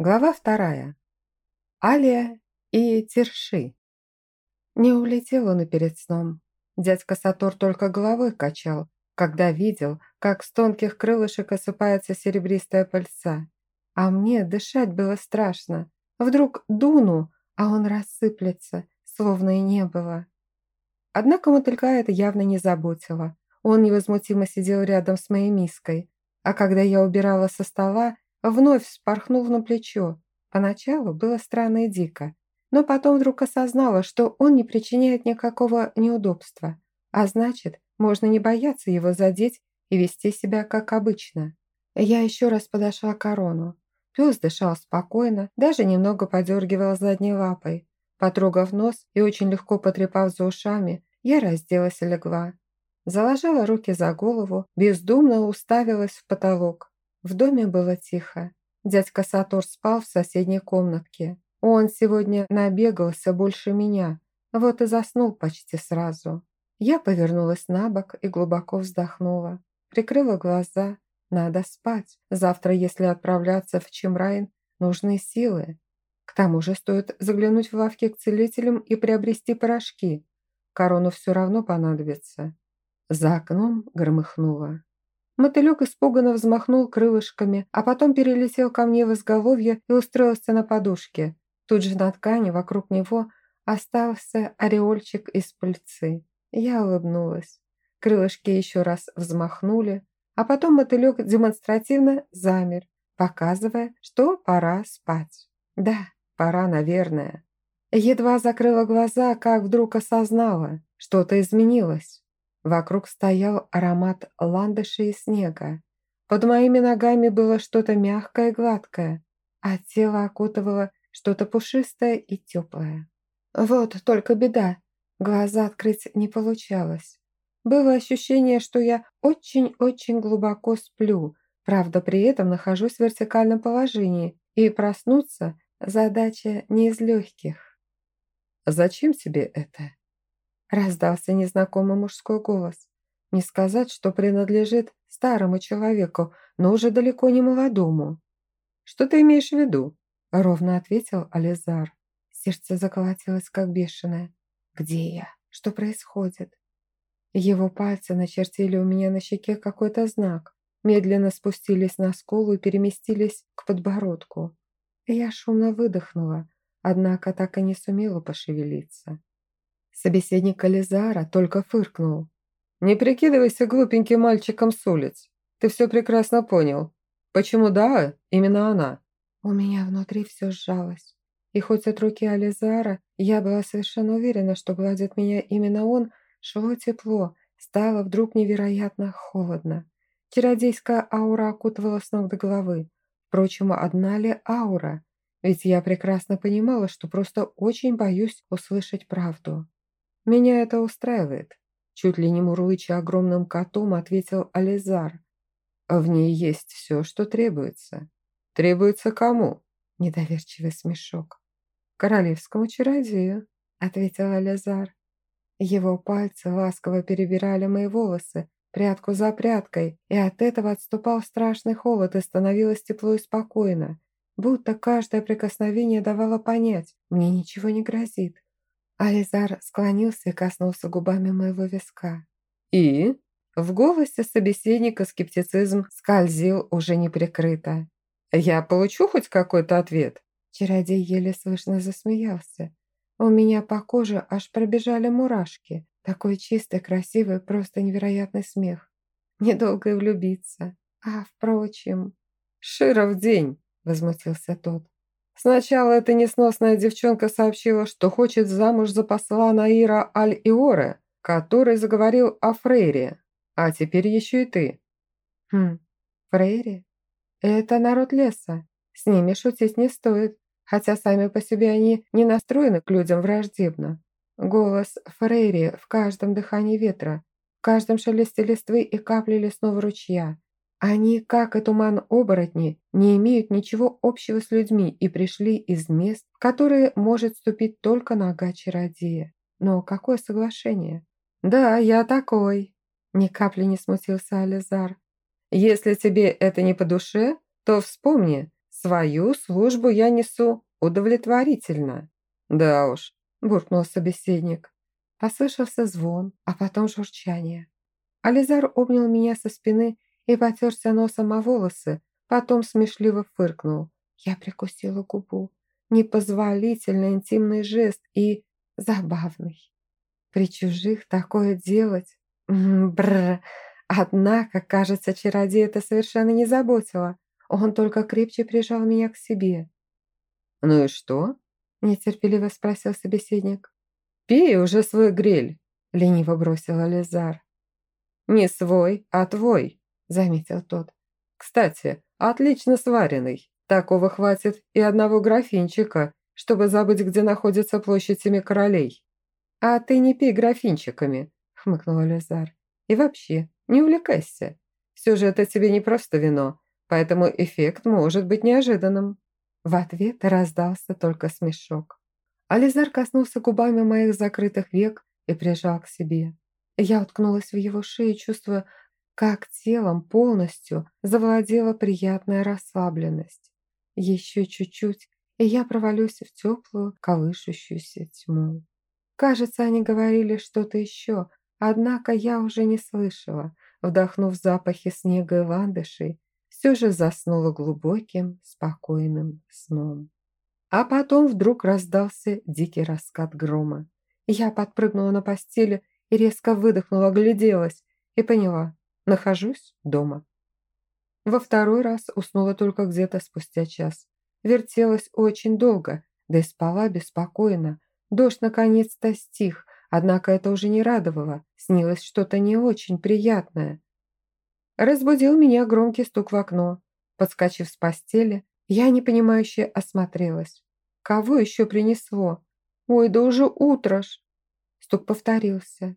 Глава вторая. Алия и Терши. Не улетел он и перед сном. Дядька Сатор только головой качал, когда видел, как с тонких крылышек осыпается серебристая пыльца. А мне дышать было страшно. Вдруг дуну, а он рассыплется, словно и не было. Однако мотылька это явно не заботило. Он невозмутимо сидел рядом с моей миской, а когда я убирала со стола, вновь вспорхнул на плечо. Поначалу было странно и дико, но потом вдруг осознала, что он не причиняет никакого неудобства, а значит, можно не бояться его задеть и вести себя как обычно. Я еще раз подошла к корону. Пес дышал спокойно, даже немного подергивал задней лапой. Потрогав нос и очень легко потрепав за ушами, я разделась и легла. Заложила руки за голову, бездумно уставилась в потолок. В доме было тихо. Дядька Сатор спал в соседней комнатке. Он сегодня набегался больше меня, вот и заснул почти сразу. Я повернулась на бок и глубоко вздохнула. Прикрыла глаза. Надо спать. Завтра, если отправляться в Чемрайн, нужны силы. К тому же стоит заглянуть в лавки к целителям и приобрести порошки. Корону все равно понадобится. За окном громыхнуло. Мотылек испуганно взмахнул крылышками, а потом перелетел ко мне в изголовье и устроился на подушке. Тут же на ткани вокруг него остался ореольчик из пыльцы. Я улыбнулась. Крылышки еще раз взмахнули, а потом мотылек демонстративно замер, показывая, что пора спать. Да, пора, наверное. Едва закрыла глаза, как вдруг осознала, что-то изменилось. Вокруг стоял аромат ландыши и снега. Под моими ногами было что-то мягкое и гладкое, а тело окутывало что-то пушистое и теплое. Вот только беда, глаза открыть не получалось. Было ощущение, что я очень-очень глубоко сплю, правда при этом нахожусь в вертикальном положении, и проснуться – задача не из легких. «Зачем тебе это?» Раздался незнакомый мужской голос. Не сказать, что принадлежит старому человеку, но уже далеко не молодому. «Что ты имеешь в виду?» – ровно ответил Ализар. Сердце заколотилось, как бешеное. «Где я? Что происходит?» Его пальцы начертили у меня на щеке какой-то знак, медленно спустились на скулу и переместились к подбородку. Я шумно выдохнула, однако так и не сумела пошевелиться. Собеседник Ализара только фыркнул. «Не прикидывайся глупеньким мальчиком с улиц. Ты все прекрасно понял. Почему да, именно она?» У меня внутри все сжалось. И хоть от руки Ализара я была совершенно уверена, что гладит меня именно он, шло тепло, стало вдруг невероятно холодно. Чародейская аура окутывала с ног до головы. Впрочем, одна ли аура? Ведь я прекрасно понимала, что просто очень боюсь услышать правду. «Меня это устраивает», – чуть ли не мурлыча огромным котом ответил Ализар. «В ней есть все, что требуется». «Требуется кому?» – недоверчивый смешок. «Королевскому чародею», – ответил Ализар. Его пальцы ласково перебирали мои волосы, прядку за прядкой, и от этого отступал страшный холод и становилось тепло и спокойно, будто каждое прикосновение давало понять, мне ничего не грозит. Ализар склонился и коснулся губами моего виска. «И?» В голосе собеседника скептицизм скользил уже неприкрыто. «Я получу хоть какой-то ответ?» Чародей еле слышно засмеялся. У меня по коже аж пробежали мурашки. Такой чистый, красивый, просто невероятный смех. Недолго и влюбиться. А, впрочем... «Широв день!» – возмутился тот. Сначала эта несносная девчонка сообщила, что хочет замуж за посла Наира Аль-Иоре, который заговорил о Фрейре, а теперь еще и ты. Хм, Фрейре? Это народ леса, с ними шутить не стоит, хотя сами по себе они не настроены к людям враждебно. Голос Фрейри в каждом дыхании ветра, в каждом шелесте листвы и капле лесного ручья – они, как и туман-оборотни, не имеют ничего общего с людьми и пришли из мест, в которые может ступить только нога чародея. Но какое соглашение? «Да, я такой», – ни капли не смутился Ализар. «Если тебе это не по душе, то вспомни, Свою службу я несу удовлетворительно». «Да уж», – буркнул собеседник. Послышался звон, а потом журчание. Ализар обнял меня со спины и потерся носом о волосы, потом смешливо фыркнул. Я прикусила губу. Непозволительно интимный жест и забавный. При чужих такое делать? Бррр. Однако, кажется, чародей это совершенно не заботило. Он только крепче прижал меня к себе. «Ну и что?» – нетерпеливо спросил собеседник. «Пей уже свой гриль», – лениво бросил Ализар. «Не свой, а твой», – заметил тот. «Кстати, отлично сваренный. Такого хватит и одного графинчика, чтобы забыть, где находится площадь Семи Королей». «А ты не пей графинчиками», – хмыкнул Ализар. «И вообще, не увлекайся. Все же это тебе не просто вино, поэтому эффект может быть неожиданным». В ответ раздался только смешок. Ализар коснулся губами моих закрытых век и прижал к себе. Я уткнулась в его шею, чувствуя, как телом полностью завладела приятная расслабленность. Еще чуть-чуть, и я провалюсь в теплую, колышущуюся тьму. Кажется, они говорили что-то еще, однако я уже не слышала. Вдохнув запахи снега и ландышей, все же заснула глубоким, спокойным сном. А потом вдруг раздался дикий раскат грома. Я подпрыгнула на постели и резко выдохнула, огляделась и поняла, нахожусь дома. Во второй раз уснула только где-то спустя час. Вертелась очень долго, да и спала беспокойно. Дождь наконец-то стих, однако это уже не радовало, снилось что-то не очень приятное. Разбудил меня громкий стук в окно. Подскочив с постели, я непонимающе осмотрелась. Кого еще принесло? Ой, да уже утро ж. Стук повторился.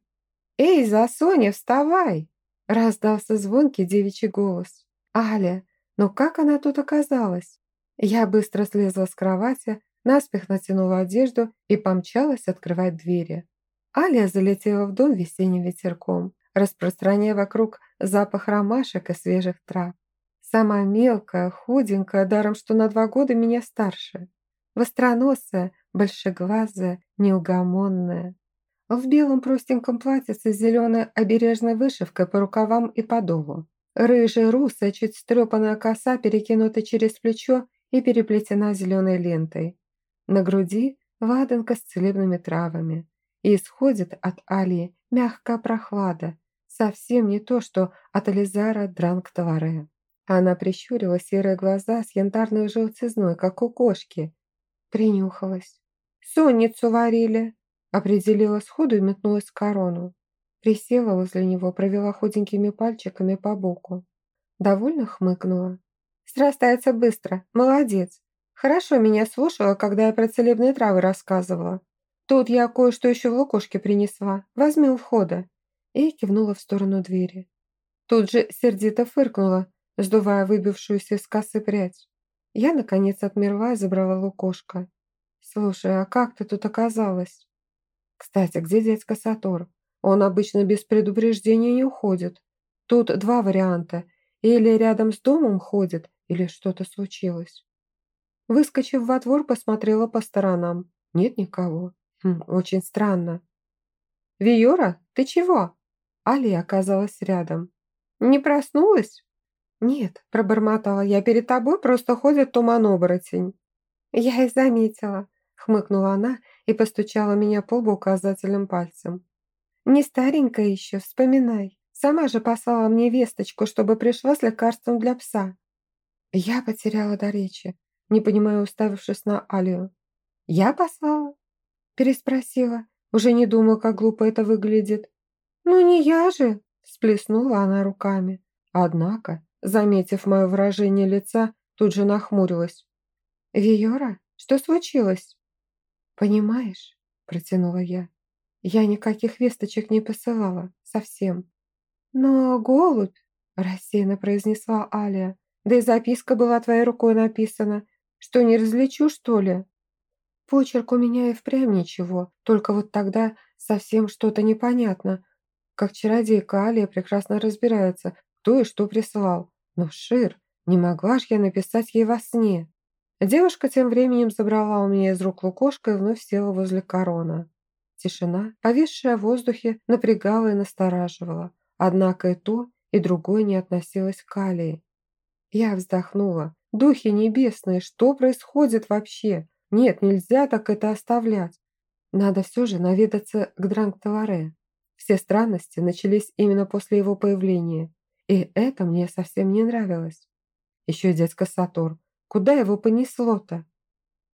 «Эй, Засоня, вставай!» Раздался звонкий девичий голос. «Аля, ну как она тут оказалась?» Я быстро слезла с кровати, наспех натянула одежду и помчалась открывать двери. Аля залетела в дом весенним ветерком распространяя вокруг запах ромашек и свежих трав. Сама мелкая, худенькая, даром что на два года меня старше. Востроносая, большеглазая, неугомонная. В белом простеньком платье с зеленой обережной вышивкой по рукавам и подолу. Рыжая, русая, чуть стрепанная коса перекинута через плечо и переплетена зеленой лентой. На груди ладанка с целебными травами. И исходит от Алии мягкая прохлада, Совсем не то, что от Ализара Дранг-Таваре. Она прищурила серые глаза с янтарной желтизной, как у кошки. Принюхалась. «Сонницу варили!» Определила сходу и метнулась к корону. Присела возле него, провела худенькими пальчиками по боку. Довольно хмыкнула. «Срастается быстро. Молодец. Хорошо меня слушала, когда я про целебные травы рассказывала. Тут я кое-что еще в лукошке принесла. Возьми у входа и кивнула в сторону двери. Тут же сердито фыркнула, сдувая выбившуюся из косы прядь. Я, наконец, отмерла и забрала лукошко. «Слушай, а как ты тут оказалась?» «Кстати, где дядька Сатор? Он обычно без предупреждения не уходит. Тут два варианта. Или рядом с домом ходит, или что-то случилось». Выскочив во двор, посмотрела по сторонам. Нет никого. Хм, очень странно. «Виора, ты чего?» Али оказалась рядом. «Не проснулась?» «Нет», – пробормотала я, – «перед тобой просто ходит туман-оборотень». «Я и заметила», – хмыкнула она и постучала меня по лбу указательным пальцем. «Не старенькая еще, вспоминай. Сама же послала мне весточку, чтобы пришла с лекарством для пса». Я потеряла до речи, не понимая, уставившись на Алию. «Я послала?» – переспросила. Уже не думала, как глупо это выглядит. «Ну не я же!» – всплеснула она руками. Однако, заметив мое выражение лица, тут же нахмурилась. «Виора, что случилось?» «Понимаешь?» – протянула я. «Я никаких весточек не посылала, совсем». «Но голубь!» – рассеянно произнесла Алия. «Да и записка была твоей рукой написана. Что, не различу, что ли?» Почерк у меня и впрямь ничего, только вот тогда совсем что-то непонятно. Как чародейка Алия прекрасно разбирается, кто и что прислал. Но, Шир, не могла ж я написать ей во сне. Девушка тем временем забрала у меня из рук лукошко и вновь села возле корона. Тишина, повисшая в воздухе, напрягала и настораживала. Однако и то, и другое не относилось к Алии. Я вздохнула. «Духи небесные, что происходит вообще? Нет, нельзя так это оставлять. Надо все же наведаться к Дранг-Таваре. Все странности начались именно после его появления, и это мне совсем не нравилось. Еще дядька Сатор. Куда его понесло-то?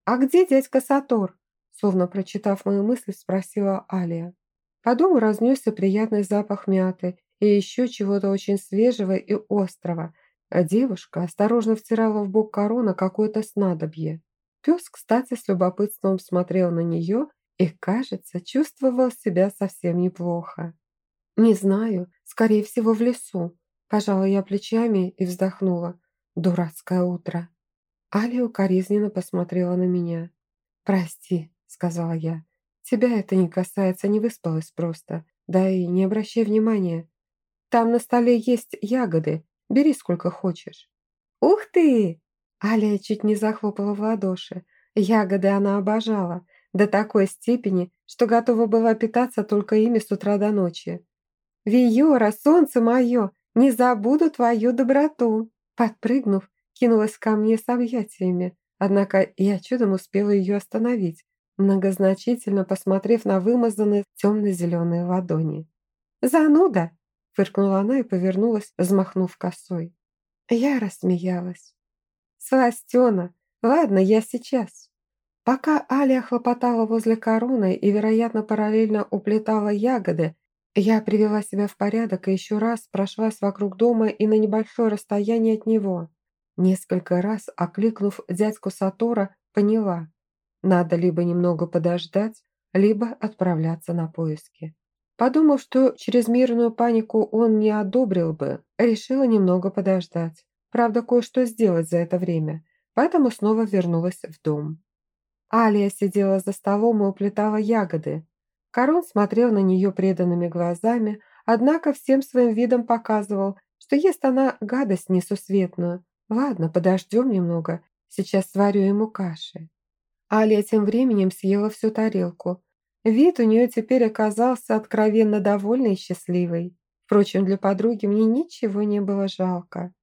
«А где дядька Сатор?» Словно прочитав мои мысли, спросила Алия. По дому разнесся приятный запах мяты и еще чего-то очень свежего и острого, а девушка осторожно втирала в бок корона какое-то снадобье. Пес, кстати, с любопытством смотрел на нее и, кажется, чувствовал себя совсем неплохо. «Не знаю, скорее всего, в лесу», – пожала я плечами и вздохнула. «Дурацкое утро». Али укоризненно посмотрела на меня. «Прости», – сказала я. «Тебя это не касается, не выспалась просто. Да и не обращай внимания. Там на столе есть ягоды, бери сколько хочешь». «Ух ты!» Аля чуть не захлопала в ладоши. Ягоды она обожала – до такой степени, что готова была питаться только ими с утра до ночи. «Виора, солнце мое, не забуду твою доброту!» Подпрыгнув, кинулась ко мне с объятиями, однако я чудом успела ее остановить, многозначительно посмотрев на вымазанные темно-зеленые ладони. «Зануда!» – фыркнула она и повернулась, взмахнув косой. Я рассмеялась. «Сластена! Ладно, я сейчас!» Пока Аля хлопотала возле короны и, вероятно, параллельно уплетала ягоды, я привела себя в порядок и еще раз прошлась вокруг дома и на небольшое расстояние от него. Несколько раз, окликнув дядьку Сатора, поняла, надо либо немного подождать, либо отправляться на поиски. Подумав, что чрезмерную панику он не одобрил бы, решила немного подождать. Правда, кое-что сделать за это время, поэтому снова вернулась в дом. Алия сидела за столом и уплетала ягоды. Корон смотрел на нее преданными глазами, однако всем своим видом показывал, что ест она гадость несусветную. Ладно, подождем немного, сейчас сварю ему каши. Алия тем временем съела всю тарелку. Вид у нее теперь оказался откровенно довольный и счастливый. Впрочем, для подруги мне ничего не было жалко.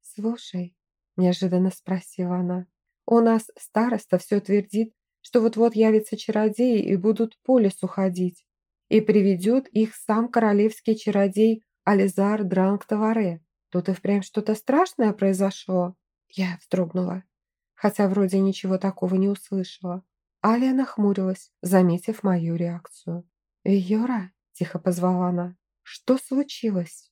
«Слушай», – неожиданно спросила она, у нас староста все твердит, что вот-вот явятся чародеи и будут по лесу ходить. И приведет их сам королевский чародей Ализар Дранг Таваре. Тут и впрямь что-то страшное произошло. Я вздрогнула, хотя вроде ничего такого не услышала. Алия нахмурилась, заметив мою реакцию. «Виора?» – тихо позвала она. «Что случилось?»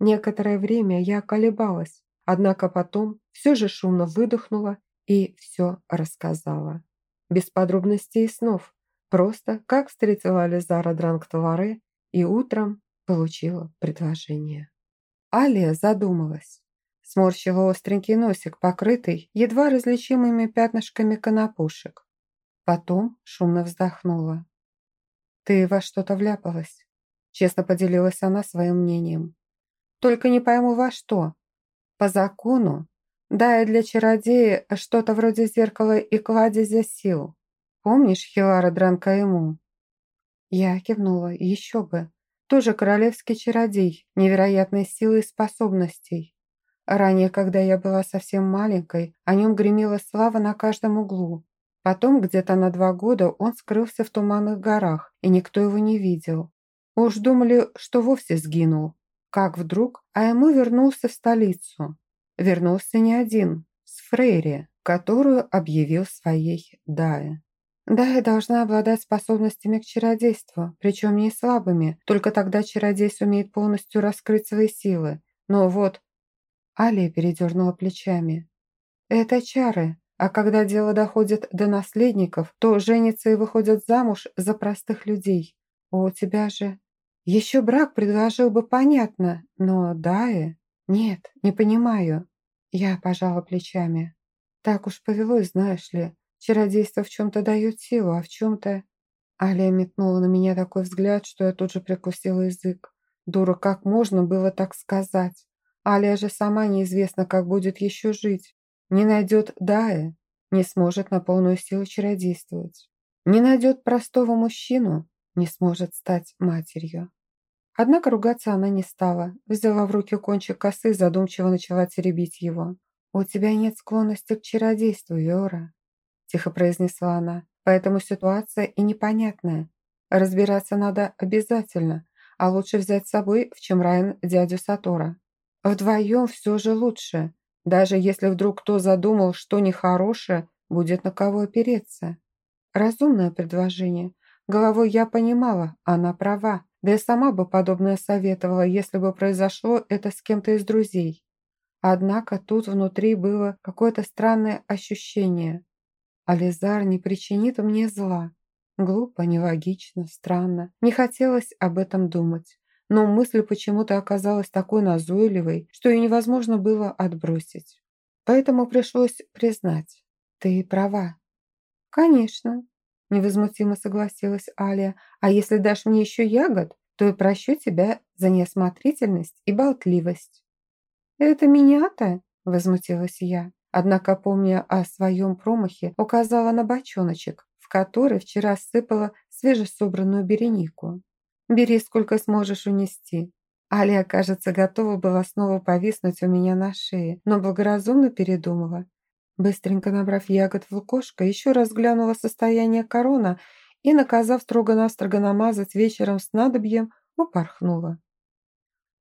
Некоторое время я колебалась, однако потом все же шумно выдохнула и все рассказала. Без подробностей и снов, просто как встретила Ализара Дранг-Таваре и утром получила предложение. Алия задумалась. Сморщила остренький носик, покрытый едва различимыми пятнышками конопушек. Потом шумно вздохнула. «Ты во что-то вляпалась», — честно поделилась она своим мнением. «Только не пойму во что. По закону да, и для чародея что-то вроде зеркала и кладезя сил. Помнишь Хилара Дранкаэму?» Я кивнула. Еще бы. Тоже королевский чародей, невероятной силы и способностей. Ранее, когда я была совсем маленькой, о нем гремела слава на каждом углу. Потом, где-то на два года, он скрылся в туманных горах, и никто его не видел. Уж думали, что вовсе сгинул. Как вдруг, а вернулся в столицу вернулся не один, с Фрейри, которую объявил своей Дае. Дая должна обладать способностями к чародейству, причем не слабыми, только тогда чародей сумеет полностью раскрыть свои силы. Но вот... Алия передернула плечами. Это чары, а когда дело доходит до наследников, то женятся и выходят замуж за простых людей. У тебя же... Еще брак предложил бы понятно, но Дая... Нет, не понимаю. Я пожала плечами. Так уж повелось, знаешь ли. Чародейство в чем-то дает силу, а в чем-то... Алия метнула на меня такой взгляд, что я тут же прикусила язык. Дура, как можно было так сказать? Алия же сама неизвестно, как будет еще жить. Не найдет Дая. не сможет на полную силу чародействовать. Не найдет простого мужчину, не сможет стать матерью. Однако ругаться она не стала, взяла в руки кончик косы и задумчиво начала теребить его. «У тебя нет склонности к чародейству, Виора», – тихо произнесла она, «поэтому ситуация и непонятная. Разбираться надо обязательно, а лучше взять с собой в Чемрайн дядю Сатора. Вдвоем все же лучше, даже если вдруг кто задумал, что нехорошее, будет на кого опереться. Разумное предложение. Головой я понимала, она права. Да и сама бы подобное советовала, если бы произошло это с кем-то из друзей. Однако тут внутри было какое-то странное ощущение. Ализар не причинит мне зла. Глупо, нелогично, странно. Не хотелось об этом думать. Но мысль почему-то оказалась такой назойливой, что ее невозможно было отбросить. Поэтому пришлось признать. Ты права. Конечно, невозмутимо согласилась Аля. «А если дашь мне еще ягод, то и прощу тебя за неосмотрительность и болтливость». «Это меня-то?» – возмутилась я. Однако, помня о своем промахе, указала на бочоночек, в который вчера сыпала свежесобранную беренику. «Бери, сколько сможешь унести». Алия, кажется, готова была снова повиснуть у меня на шее, но благоразумно передумала Быстренько набрав ягод в лукошко, еще раз глянула состояние корона и, наказав строго-настрого намазать вечером с надобьем, упорхнула.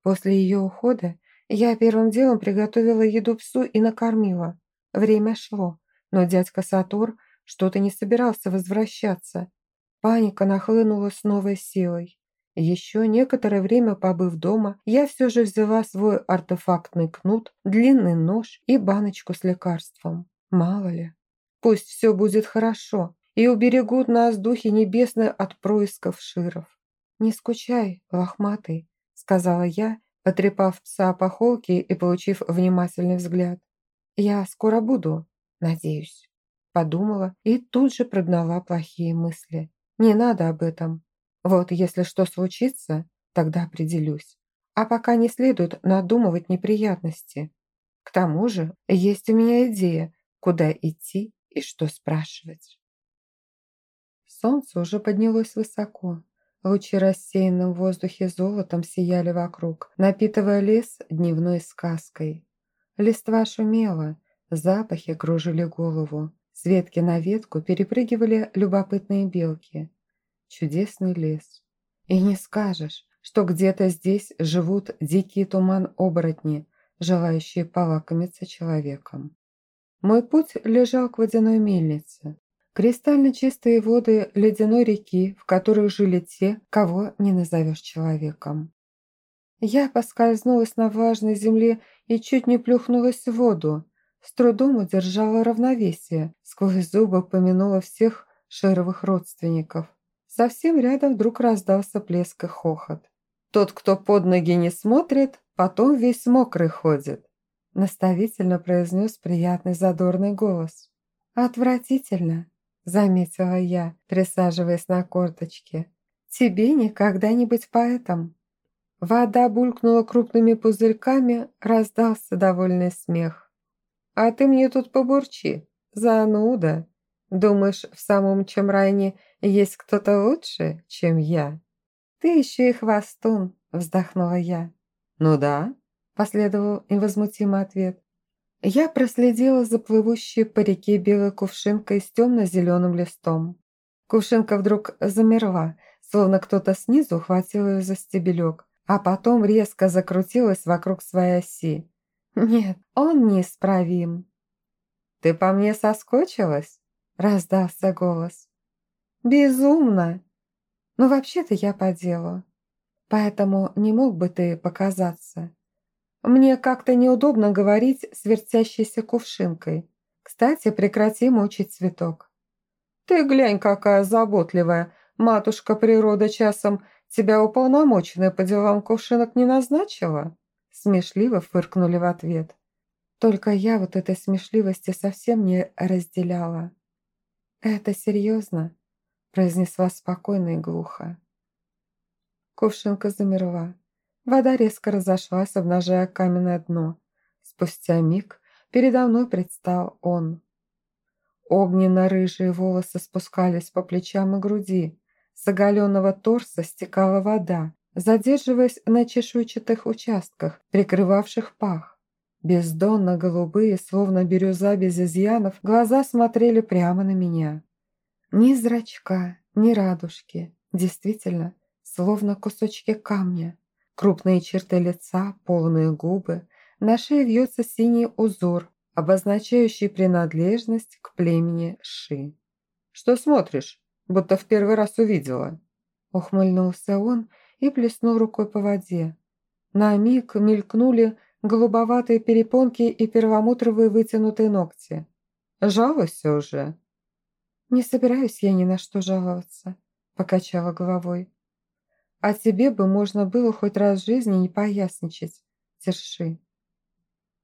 После ее ухода я первым делом приготовила еду псу и накормила. Время шло, но дядька Сатур что-то не собирался возвращаться. Паника нахлынула с новой силой. Еще некоторое время побыв дома, я все же взяла свой артефактный кнут, длинный нож и баночку с лекарством. Мало ли. Пусть все будет хорошо, и уберегут нас духи небесные от происков широв. «Не скучай, лохматый», — сказала я, потрепав пса по холке и получив внимательный взгляд. «Я скоро буду, надеюсь», — подумала и тут же прогнала плохие мысли. «Не надо об этом. Вот если что случится, тогда определюсь. А пока не следует надумывать неприятности. К тому же есть у меня идея, куда идти и что спрашивать. Солнце уже поднялось высоко. Лучи рассеянным в воздухе золотом сияли вокруг, напитывая лес дневной сказкой. Листва шумела, запахи кружили голову. С ветки на ветку перепрыгивали любопытные белки. Чудесный лес. И не скажешь, что где-то здесь живут дикие туман-оборотни, желающие полакомиться человеком. Мой путь лежал к водяной мельнице. Кристально чистые воды ледяной реки, в которых жили те, кого не назовешь человеком. Я поскользнулась на влажной земле и чуть не плюхнулась в воду. С трудом удержала равновесие, сквозь зубы помянула всех шеровых родственников. Совсем рядом вдруг раздался плеск и хохот. Тот, кто под ноги не смотрит, потом весь мокрый ходит наставительно произнес приятный задорный голос. «Отвратительно», – заметила я, присаживаясь на корточке. «Тебе никогда не быть поэтом». Вода булькнула крупными пузырьками, раздался довольный смех. «А ты мне тут побурчи, зануда. Думаешь, в самом Чемрайне есть кто-то лучше, чем я?» «Ты еще и хвостун», – вздохнула я. «Ну да», последовал невозмутимый ответ. Я проследила за плывущей по реке белой кувшинкой с темно-зеленым листом. Кувшинка вдруг замерла, словно кто-то снизу ухватил ее за стебелек, а потом резко закрутилась вокруг своей оси. «Нет, он неисправим». «Ты по мне соскочилась?» – раздался голос. «Безумно! Но вообще-то я по делу, поэтому не мог бы ты показаться». Мне как-то неудобно говорить с вертящейся кувшинкой. Кстати, прекрати мучить цветок. Ты глянь, какая заботливая. Матушка природа часом тебя уполномоченная по делам кувшинок не назначила? Смешливо фыркнули в ответ. Только я вот этой смешливости совсем не разделяла. «Это серьезно?» – произнесла спокойно и глухо. Кувшинка замерла. Вода резко разошлась, обнажая каменное дно. Спустя миг передо мной предстал он. Огненно-рыжие волосы спускались по плечам и груди. С оголенного торса стекала вода, задерживаясь на чешуйчатых участках, прикрывавших пах. Бездонно-голубые, словно бирюза без изъянов, глаза смотрели прямо на меня. Ни зрачка, ни радужки. Действительно, словно кусочки камня. Крупные черты лица, полные губы. На шее вьется синий узор, обозначающий принадлежность к племени Ши. «Что смотришь? Будто в первый раз увидела». Ухмыльнулся он и плеснул рукой по воде. На миг мелькнули голубоватые перепонки и перламутровые вытянутые ногти. «Жалуйся уже». «Не собираюсь я ни на что жаловаться», – покачала головой. «А тебе бы можно было хоть раз в жизни не поясничать, Терши».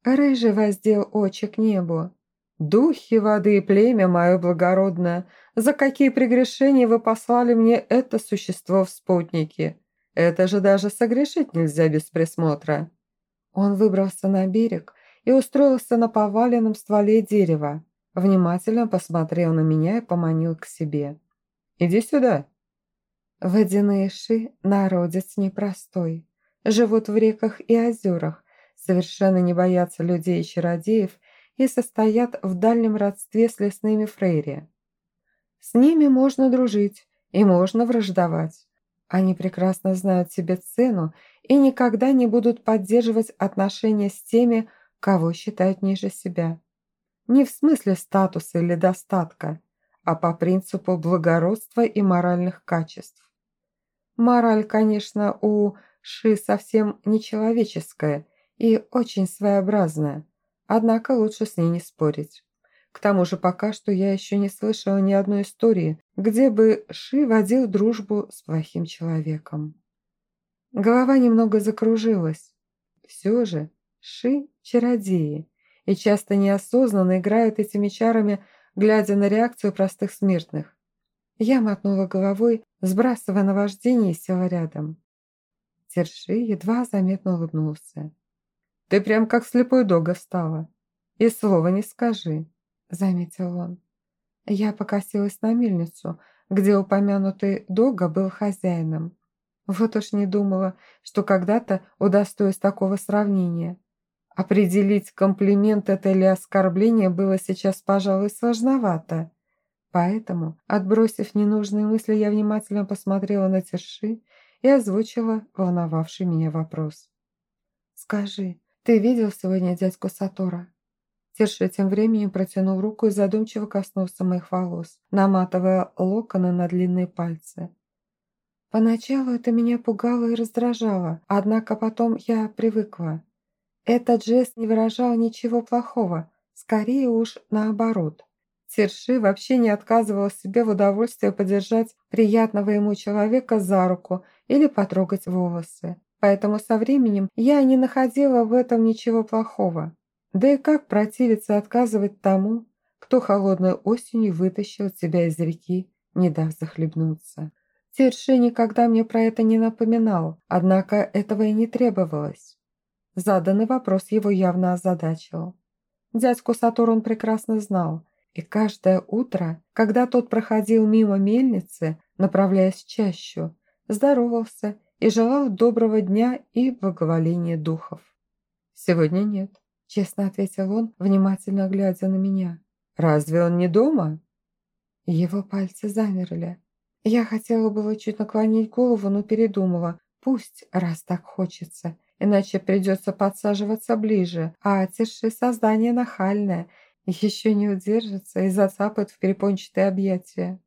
Рыжий воздел очи к небу. «Духи воды и племя мое благородное, за какие прегрешения вы послали мне это существо в спутники? Это же даже согрешить нельзя без присмотра». Он выбрался на берег и устроился на поваленном стволе дерева. Внимательно посмотрел на меня и поманил к себе. «Иди сюда». Водяные ши – народец непростой. Живут в реках и озерах, совершенно не боятся людей и чародеев и состоят в дальнем родстве с лесными фрейри. С ними можно дружить и можно враждовать. Они прекрасно знают себе цену и никогда не будут поддерживать отношения с теми, кого считают ниже себя. Не в смысле статуса или достатка, а по принципу благородства и моральных качеств. Мораль, конечно, у Ши совсем нечеловеческая и очень своеобразная, однако лучше с ней не спорить. К тому же пока что я еще не слышала ни одной истории, где бы Ши водил дружбу с плохим человеком. Голова немного закружилась. Все же Ши – чародеи, и часто неосознанно играют этими чарами, глядя на реакцию простых смертных. Я мотнула головой, сбрасывая наваждение и села рядом. Терши едва заметно улыбнулся. «Ты прям как слепой дога стала. И слова не скажи», — заметил он. Я покосилась на мельницу, где упомянутый дога был хозяином. Вот уж не думала, что когда-то удостоюсь такого сравнения. Определить, комплимент это или оскорбление было сейчас, пожалуй, сложновато. Поэтому, отбросив ненужные мысли, я внимательно посмотрела на Терши и озвучила волновавший меня вопрос. «Скажи, «Ты видел сегодня дядьку Сатора?» Терши тем временем протянул руку и задумчиво коснулся моих волос, наматывая локоны на длинные пальцы. Поначалу это меня пугало и раздражало, однако потом я привыкла. Этот жест не выражал ничего плохого, скорее уж наоборот. Терши вообще не отказывал себе в удовольствии подержать приятного ему человека за руку или потрогать волосы. Поэтому со временем я не находила в этом ничего плохого. Да и как противиться отказывать тому, кто холодной осенью вытащил тебя из реки, не дав захлебнуться. Терши никогда мне про это не напоминал, однако этого и не требовалось. Заданный вопрос его явно озадачил. Дядьку Сатур он прекрасно знал, и каждое утро, когда тот проходил мимо мельницы, направляясь в чащу, здоровался и желал доброго дня и благоволения духов. «Сегодня нет», – честно ответил он, внимательно глядя на меня. «Разве он не дома?» Его пальцы замерли. Я хотела было чуть наклонить голову, но передумала. Пусть, раз так хочется, иначе придется подсаживаться ближе, а тиши создание нахальное, еще не удержится и зацапает в перепончатые объятия.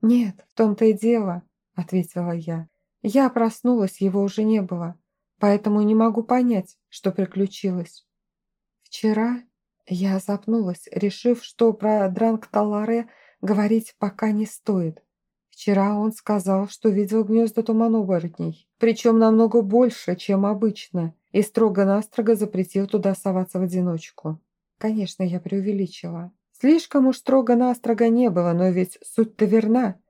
«Нет, в том-то и дело», — ответила я. Я проснулась, его уже не было, поэтому не могу понять, что приключилось. Вчера я запнулась, решив, что про Дранг Таларе говорить пока не стоит. Вчера он сказал, что видел гнезда туманоборотней, причем намного больше, чем обычно, и строго-настрого запретил туда соваться в одиночку. Конечно, я преувеличила. Слишком уж строго-настрого не было, но ведь суть-то верна.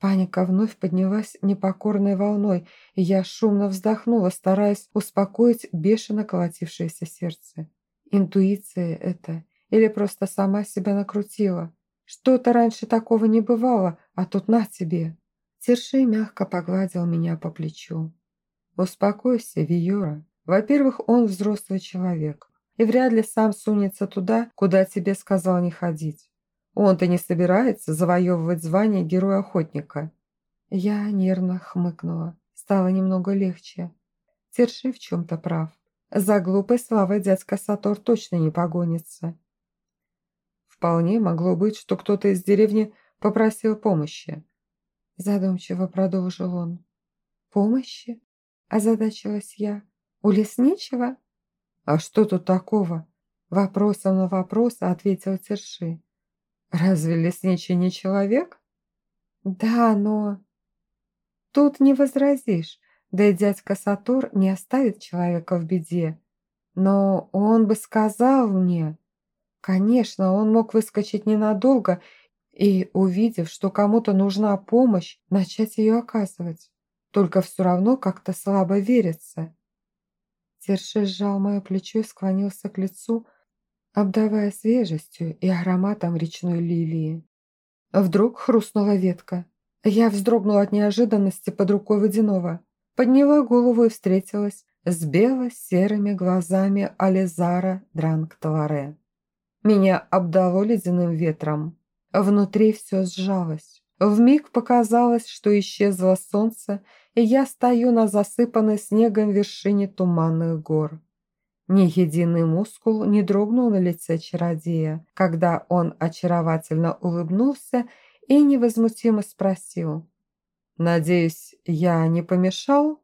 Паника вновь поднялась непокорной волной, и я шумно вздохнула, стараясь успокоить бешено колотившееся сердце. Интуиция это или просто сама себя накрутила? Что-то раньше такого не бывало, а тут на тебе». Терши мягко погладил меня по плечу. «Успокойся, Виора. Во-первых, он взрослый человек и вряд ли сам сунется туда, куда тебе сказал не ходить. Он-то не собирается завоевывать звание героя-охотника». Я нервно хмыкнула. Стало немного легче. Терши в чем-то прав. За глупой славой дядька Сатор точно не погонится. Вполне могло быть, что кто-то из деревни попросил помощи. Задумчиво продолжил он. «Помощи?» – озадачилась я. «У лесничего?» «А что тут такого?» Вопросом на вопрос ответил Терши. «Разве лесничий не человек?» «Да, но...» «Тут не возразишь. Да и дядька Сатур не оставит человека в беде. Но он бы сказал мне... Конечно, он мог выскочить ненадолго и, увидев, что кому-то нужна помощь, начать ее оказывать. Только все равно как-то слабо верится. Терши сжал мое плечо и склонился к лицу, обдавая свежестью и ароматом речной лилии. Вдруг хрустнула ветка. Я вздрогнула от неожиданности под рукой водяного подняла голову и встретилась с бело-серыми глазами Ализара Дранг-Таларе. Меня обдало ледяным ветром. Внутри все сжалось. Вмиг показалось, что исчезло солнце, и я стою на засыпанной снегом вершине туманных гор. Ни единый мускул не дрогнул на лице чародея, когда он очаровательно улыбнулся и невозмутимо спросил. «Надеюсь, я не помешал?»